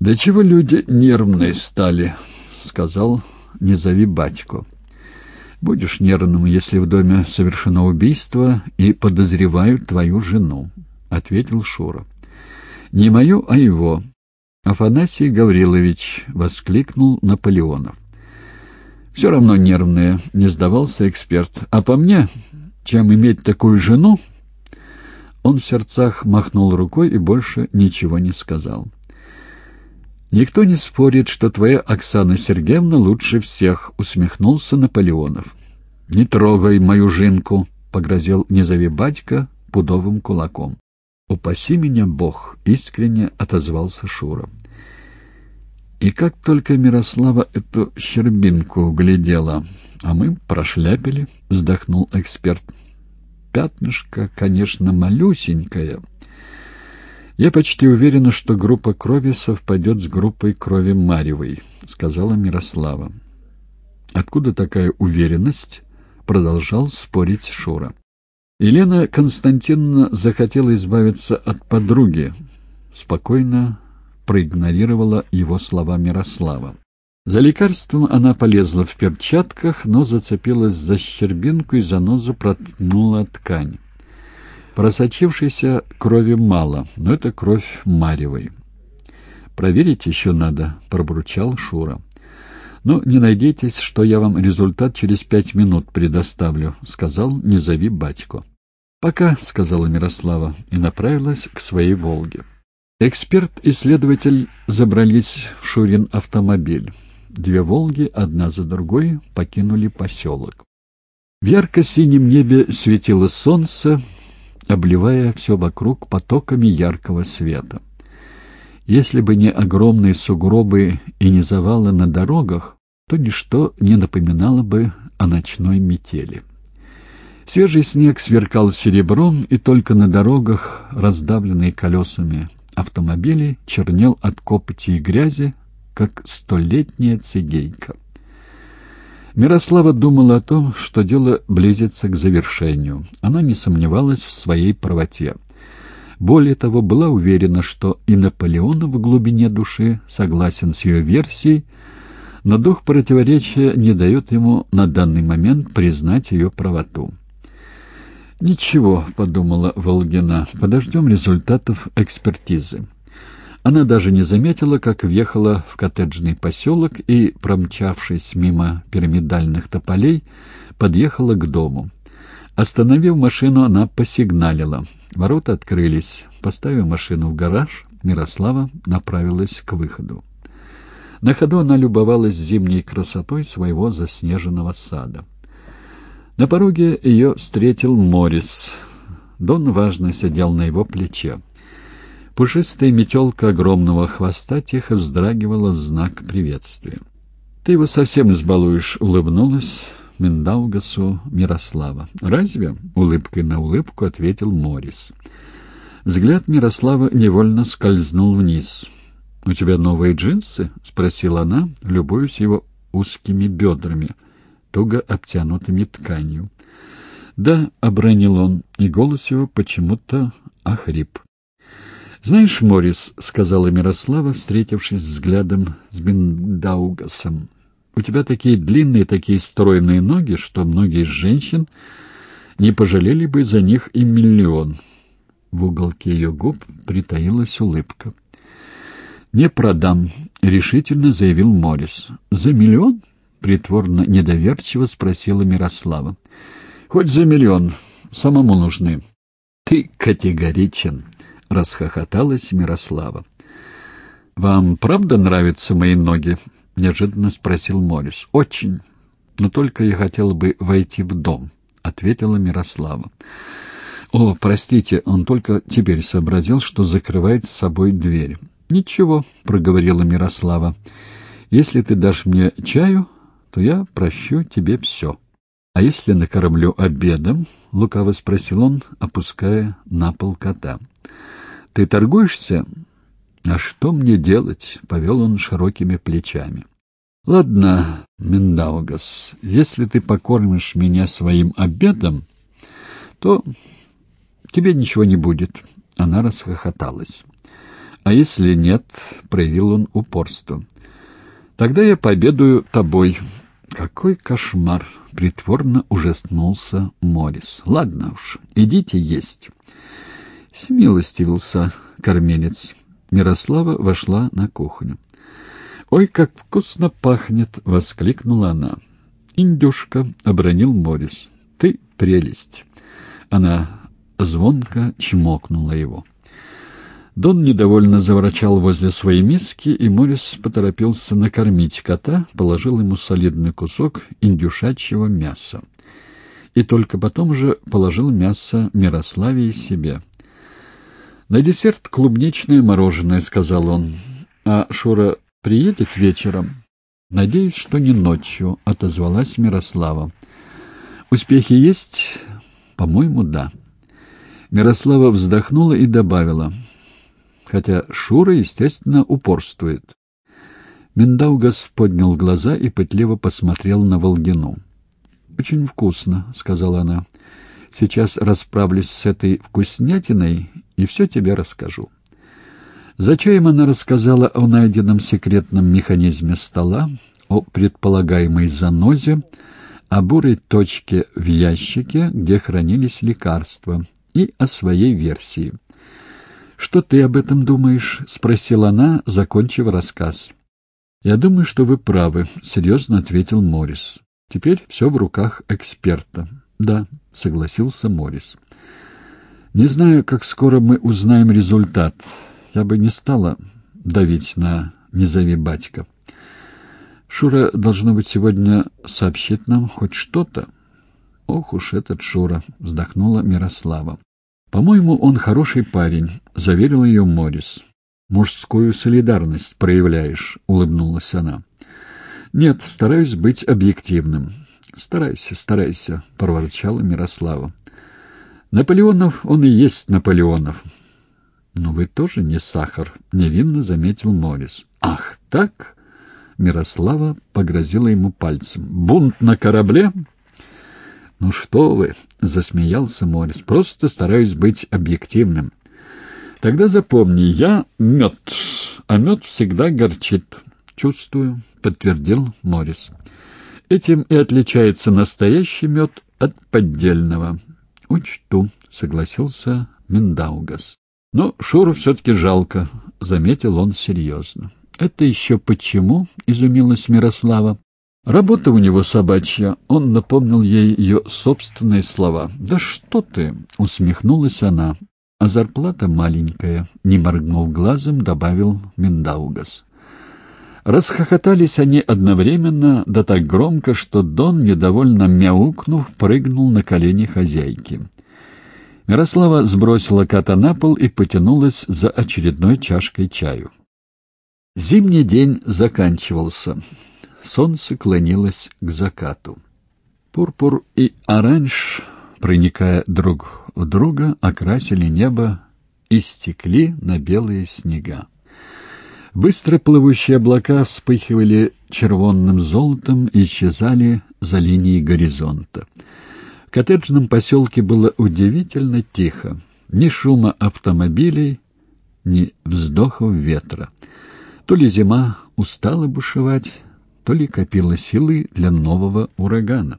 «Да чего люди нервные стали?» — сказал «Не зови батьку». «Будешь нервным, если в доме совершено убийство и подозревают твою жену», — ответил Шура. «Не мою, а его». Афанасий Гаврилович воскликнул Наполеонов. «Все равно нервные», — не сдавался эксперт. «А по мне, чем иметь такую жену?» Он в сердцах махнул рукой и больше ничего не сказал. «Никто не спорит, что твоя Оксана Сергеевна лучше всех», — усмехнулся Наполеонов. «Не трогай мою жинку», — погрозил «Не батька» пудовым кулаком. «Упаси меня, Бог!» — искренне отозвался Шура. И как только Мирослава эту щербинку углядела, а мы прошляпили, — вздохнул эксперт. Пятнышко, конечно, малюсенькое, — «Я почти уверена, что группа крови совпадет с группой крови Марьевой», — сказала Мирослава. «Откуда такая уверенность?» — продолжал спорить Шура. Елена Константиновна захотела избавиться от подруги. Спокойно проигнорировала его слова Мирослава. За лекарством она полезла в перчатках, но зацепилась за щербинку и занозу проткнула ткань. Просочившейся крови мало, но это кровь Маревой. «Проверить еще надо», — пробурчал Шура. «Ну, не надейтесь, что я вам результат через пять минут предоставлю», — сказал «Не зови батьку». «Пока», — сказала Мирослава и направилась к своей «Волге». Эксперт и следователь забрались в Шурин автомобиль. Две «Волги» одна за другой покинули поселок. В ярко-синем небе светило солнце, обливая все вокруг потоками яркого света. Если бы не огромные сугробы и не завалы на дорогах, то ничто не напоминало бы о ночной метели. Свежий снег сверкал серебром, и только на дорогах, раздавленные колесами автомобилей, чернел от копоти и грязи, как столетняя цигейка. Мирослава думала о том, что дело близится к завершению. Она не сомневалась в своей правоте. Более того, была уверена, что и Наполеон в глубине души согласен с ее версией, но дух противоречия не дает ему на данный момент признать ее правоту. «Ничего», — подумала Волгина, — «подождем результатов экспертизы». Она даже не заметила, как въехала в коттеджный поселок и, промчавшись мимо пирамидальных тополей, подъехала к дому. Остановив машину, она посигналила. Ворота открылись. Поставив машину в гараж, Мирослава направилась к выходу. На ходу она любовалась зимней красотой своего заснеженного сада. На пороге ее встретил Морис. Дон важно сидел на его плече. Пушистая метелка огромного хвоста тихо вздрагивала в знак приветствия. «Ты его совсем избалуешь», — улыбнулась Миндаугасу Мирослава. «Разве?» — улыбкой на улыбку ответил Морис. Взгляд Мирослава невольно скользнул вниз. «У тебя новые джинсы?» — спросила она, любуясь его узкими бедрами, туго обтянутыми тканью. «Да», — обронил он, и голос его почему-то охрип. «Знаешь, Морис, — сказала Мирослава, встретившись взглядом с Биндаугасом, — у тебя такие длинные, такие стройные ноги, что многие из женщин не пожалели бы за них и миллион». В уголке ее губ притаилась улыбка. «Не продам», — решительно заявил Морис. «За миллион?» — притворно недоверчиво спросила Мирослава. «Хоть за миллион. Самому нужны». «Ты категоричен», — расхохоталась Мирослава. «Вам правда нравятся мои ноги?» — неожиданно спросил Морис. «Очень. Но только я хотела бы войти в дом», — ответила Мирослава. «О, простите, он только теперь сообразил, что закрывает с собой дверь». «Ничего», — проговорила Мирослава. «Если ты дашь мне чаю, то я прощу тебе все». «А если накормлю обедом?» — лукаво спросил он, опуская на пол кота. «Ты торгуешься?» «А что мне делать?» — повел он широкими плечами. «Ладно, Миндаугас, если ты покормишь меня своим обедом, то тебе ничего не будет». Она расхохоталась. А если нет, проявил он упорство. Тогда я победую тобой. Какой кошмар! Притворно ужаснулся Морис. Ладно уж, идите есть. Смилостивился кормилец. Мирослава вошла на кухню. «Ой, как вкусно пахнет!» — воскликнула она. «Индюшка!» — обронил Морис. «Ты прелесть!» Она звонко чмокнула его. Дон недовольно заворачал возле своей миски, и Морис поторопился накормить кота, положил ему солидный кусок индюшачьего мяса. И только потом же положил мясо Мирославе и себе. «На десерт клубничное мороженое», — сказал он. «А Шура приедет вечером?» «Надеюсь, что не ночью», — отозвалась Мирослава. «Успехи есть?» «По-моему, да». Мирослава вздохнула и добавила — хотя Шура, естественно, упорствует. Миндаугас поднял глаза и пытливо посмотрел на Волгину. «Очень вкусно», — сказала она. «Сейчас расправлюсь с этой вкуснятиной и все тебе расскажу». За чаем она рассказала о найденном секретном механизме стола, о предполагаемой занозе, о бурой точке в ящике, где хранились лекарства, и о своей версии — «Что ты об этом думаешь?» — спросила она, закончив рассказ. «Я думаю, что вы правы», — серьезно ответил Моррис. «Теперь все в руках эксперта». «Да», — согласился Моррис. «Не знаю, как скоро мы узнаем результат. Я бы не стала давить на «не зови батька». Шура, должно быть, сегодня сообщит нам хоть что-то. Ох уж этот Шура, вздохнула Мирослава. «По-моему, он хороший парень», — заверил ее Морис. «Мужскую солидарность проявляешь», — улыбнулась она. «Нет, стараюсь быть объективным». «Старайся, старайся», — проворчала Мирослава. «Наполеонов он и есть Наполеонов». «Но вы тоже не сахар», — невинно заметил Морис. «Ах, так?» — Мирослава погрозила ему пальцем. «Бунт на корабле?» «Ну что вы!» — засмеялся Морис. «Просто стараюсь быть объективным. Тогда запомни, я мед, а мед всегда горчит». «Чувствую», — подтвердил Морис. «Этим и отличается настоящий мед от поддельного». «Учту», — согласился Миндаугас. «Но Шуру все-таки жалко», — заметил он серьезно. «Это еще почему?» — изумилась Мирослава. Работа у него собачья. Он напомнил ей ее собственные слова. «Да что ты!» — усмехнулась она. «А зарплата маленькая», — не моргнув глазом, добавил Миндаугас. Расхохотались они одновременно, да так громко, что Дон, недовольно мяукнув, прыгнул на колени хозяйки. Мирослава сбросила кота на пол и потянулась за очередной чашкой чаю. Зимний день заканчивался. Солнце клонилось к закату. Пурпур и оранж, проникая друг в друга, окрасили небо и стекли на белые снега. Быстро плывущие облака вспыхивали червонным золотом и исчезали за линией горизонта. В коттеджном поселке было удивительно тихо. Ни шума автомобилей, ни вздохов ветра. То ли зима устала бушевать, то ли копила силы для нового урагана.